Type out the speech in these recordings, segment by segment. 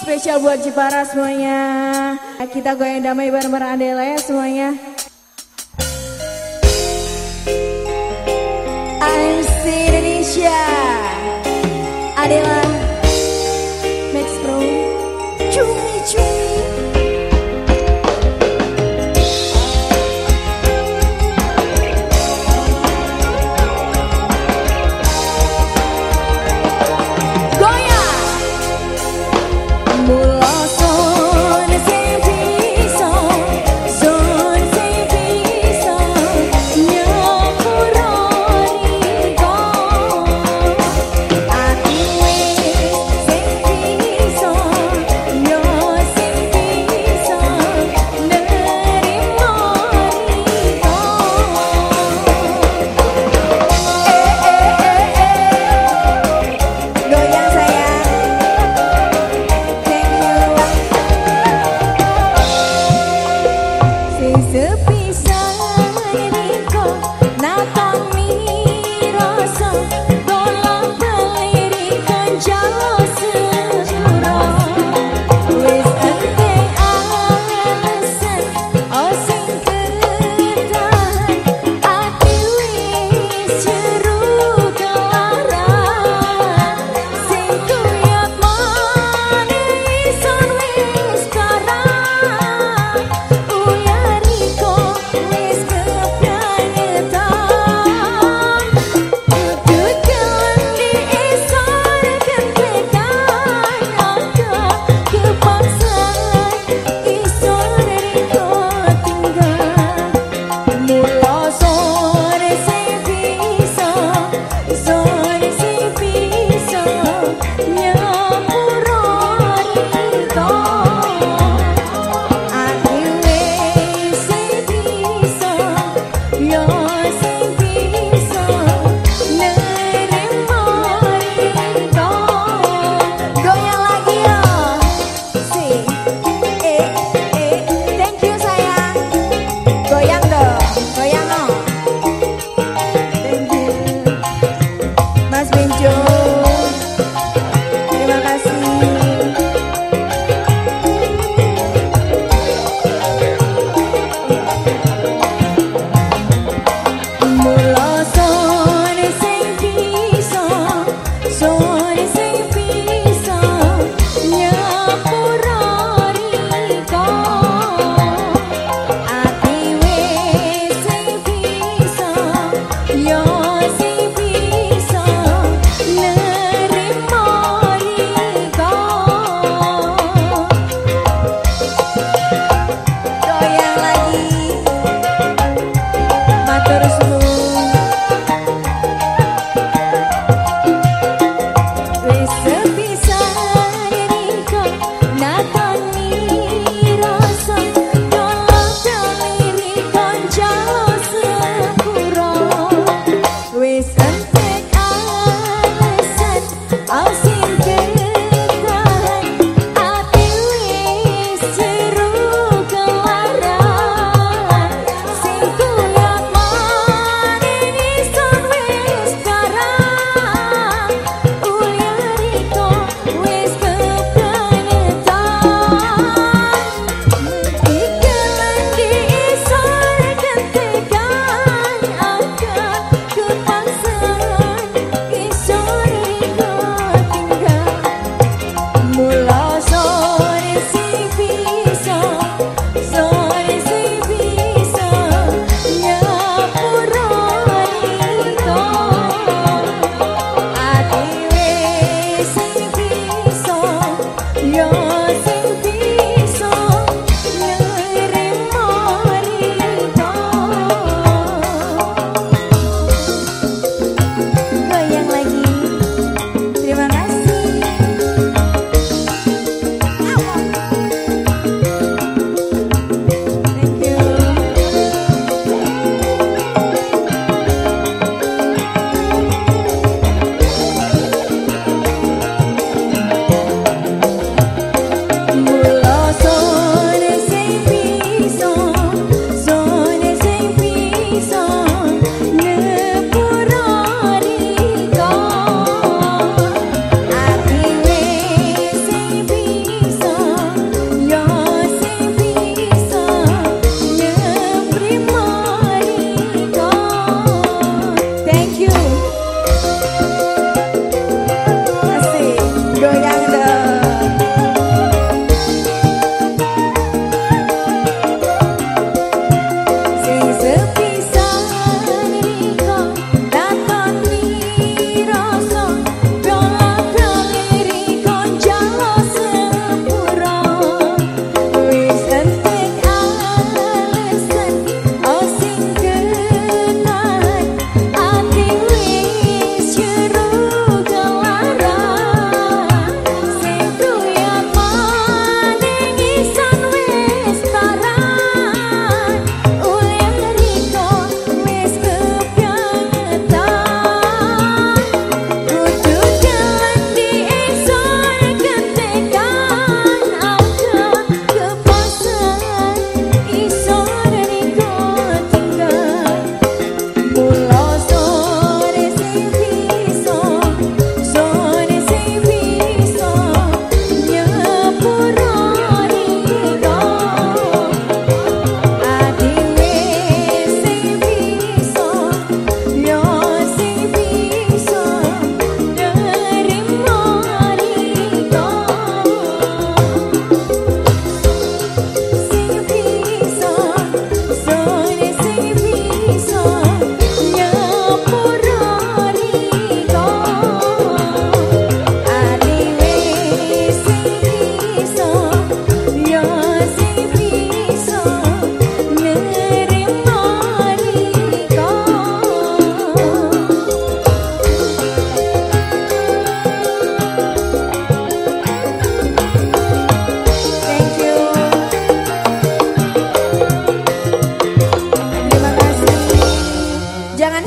spesial buat Jepara semuanya. Kita goyang damai bareng-bareng Adela ya semuanya. MC Indonesia. Adela Max Pro. Cumi cumi.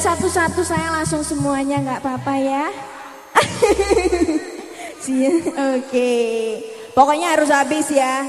Satu-satu saya langsung semuanya nggak apa-apa ya. Oke. Pokoknya harus habis ya.